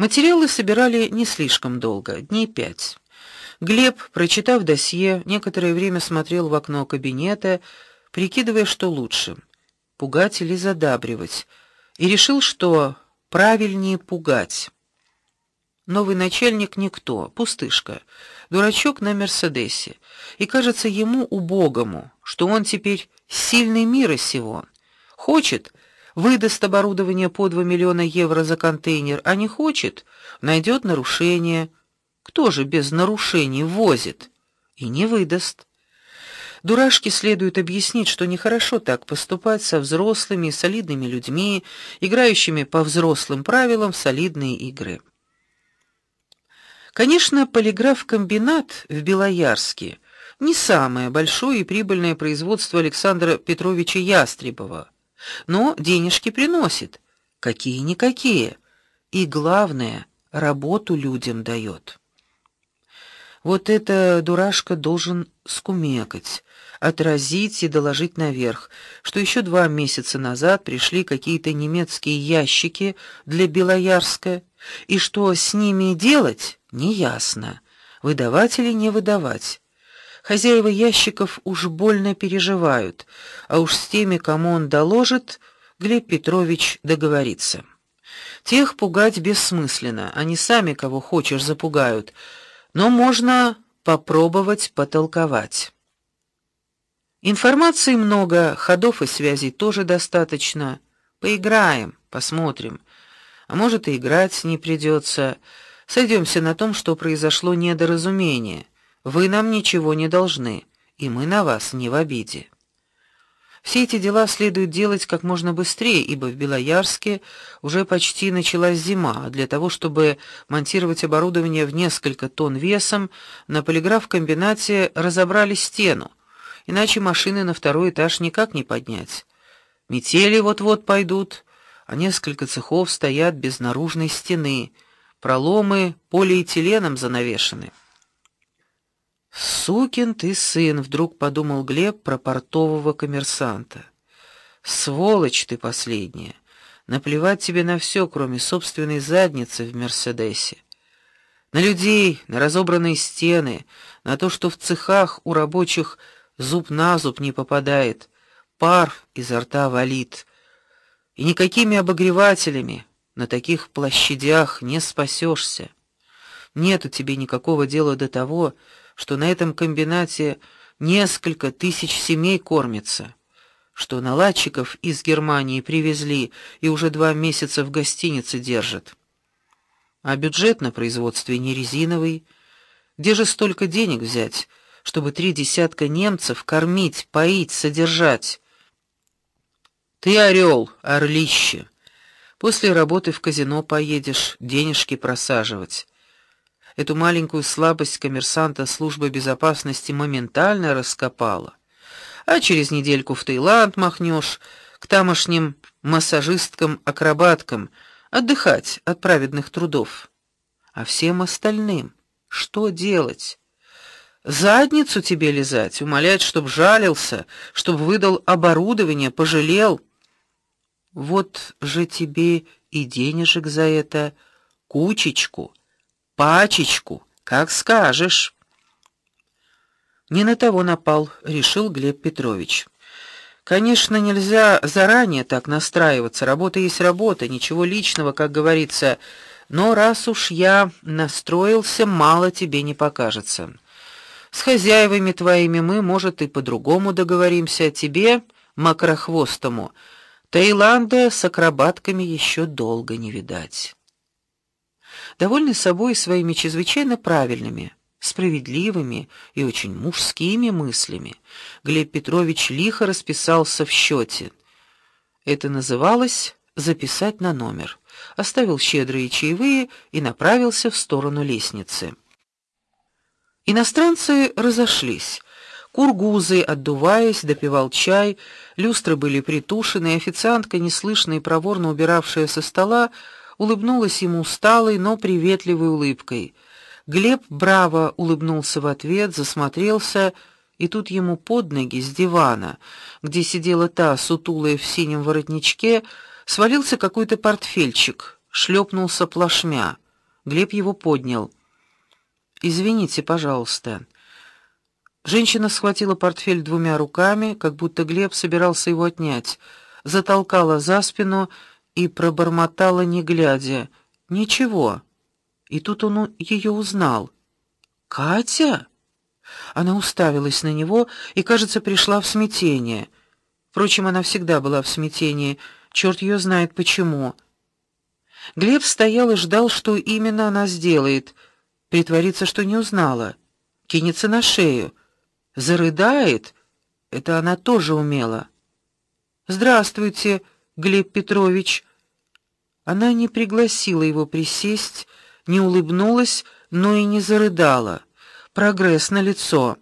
Материалы собирали не слишком долго, дней пять. Глеб, прочитав досье, некоторое время смотрел в окно кабинета, прикидывая, что лучше: пугать или задабривать, и решил, что правильнее пугать. Новый начальник никто, пустышка, дурачок на Мерседесе, и кажется ему убогому, что он теперь сильный мира сего. Хочет выдаст оборудование по 2 миллиона евро за контейнер, а не хочет, найдет нарушение. Кто же без нарушений возит и не выдаст? Дурашке следует объяснить, что нехорошо так поступать со взрослыми солидными людьми, играющими по взрослым правилам в солидные игры. Конечно, полиграф-комбинат в Белоярске не самое большое и прибыльное производство Александра Петровича Ястребова, но денежки приносит, какие-никакие, и главное, работу людям дает. Вот это дурашка должен скумекать, отразить и доложить наверх, что еще два месяца назад пришли какие-то немецкие ящики для Белоярска, и что с ними делать неясно. Выдавать или не выдавать. Хозяева ящиков уж больно переживают, а уж с теми, кому он доложит, Глеб Петрович договорится. Тех пугать бессмысленно, они сами кого хочешь запугают но можно попробовать потолковать. Информации много, ходов и связей тоже достаточно. Поиграем, посмотрим. А может, и играть не придется. Сойдемся на том, что произошло недоразумение. Вы нам ничего не должны, и мы на вас не в обиде. Все эти дела следует делать как можно быстрее, ибо в Белоярске уже почти началась зима, а для того, чтобы монтировать оборудование в несколько тонн весом, на полиграф-комбинате разобрали стену. Иначе машины на второй этаж никак не поднять. Метели вот-вот пойдут, а несколько цехов стоят без наружной стены. Проломы полиэтиленом занавешены. Сукин ты сын, вдруг подумал Глеб про портового коммерсанта. Сволочь ты последняя. Наплевать тебе на все, кроме собственной задницы в Мерседесе. На людей, на разобранные стены, на то, что в цехах у рабочих зуб на зуб не попадает, пар изо рта валит. И никакими обогревателями на таких площадях не спасешься. Нет у тебя никакого дела до того, что на этом комбинате несколько тысяч семей кормятся, что наладчиков из Германии привезли и уже два месяца в гостинице держат. А бюджет на производстве не резиновый. Где же столько денег взять, чтобы три десятка немцев кормить, поить, содержать? Ты орел, орлище. После работы в казино поедешь, денежки просаживать. Эту маленькую слабость коммерсанта служба безопасности моментально раскопала. А через недельку в Таиланд махнешь к тамошним массажисткам-акробаткам отдыхать от праведных трудов. А всем остальным что делать? Задницу тебе лизать, умолять, чтоб жалился, чтоб выдал оборудование, пожалел. Вот же тебе и денежек за это кучечку пачечку, как скажешь. Не на того напал, решил Глеб Петрович. Конечно, нельзя заранее так настраиваться. Работа есть работа, ничего личного, как говорится. Но раз уж я настроился, мало тебе не покажется. С хозяевами твоими мы, может, и по-другому договоримся, а тебе, макрохвостому, Таиланда с акробатками еще долго не видать довольный собой и своими чрезвычайно правильными, справедливыми и очень мужскими мыслями, Глеб Петрович лихо расписался в счете. Это называлось записать на номер. Оставил щедрые чаевые и направился в сторону лестницы. Иностранцы разошлись. Кургузы, отдуваясь, допивал чай, люстры были притушены, официантка, неслышно и проворно убиравшая со стола, улыбнулась ему усталой, но приветливой улыбкой. Глеб браво улыбнулся в ответ, засмотрелся, и тут ему под ноги с дивана, где сидела та сутулая в синем воротничке, свалился какой-то портфельчик, шлепнулся плашмя. Глеб его поднял. Извините, пожалуйста. Женщина схватила портфель двумя руками, как будто Глеб собирался его отнять, затолкала за спину и пробормотала не глядя: "Ничего". И тут он ее узнал. Катя? Она уставилась на него и, кажется, пришла в смятение. Впрочем, она всегда была в смятении, черт ее знает почему. Глеб стоял и ждал, что именно она сделает. Притворится, что не узнала, кинется на шею, зарыдает. Это она тоже умела. Здравствуйте, Глеб Петрович. Она не пригласила его присесть, не улыбнулась, но и не зарыдала. Прогресс на лицо.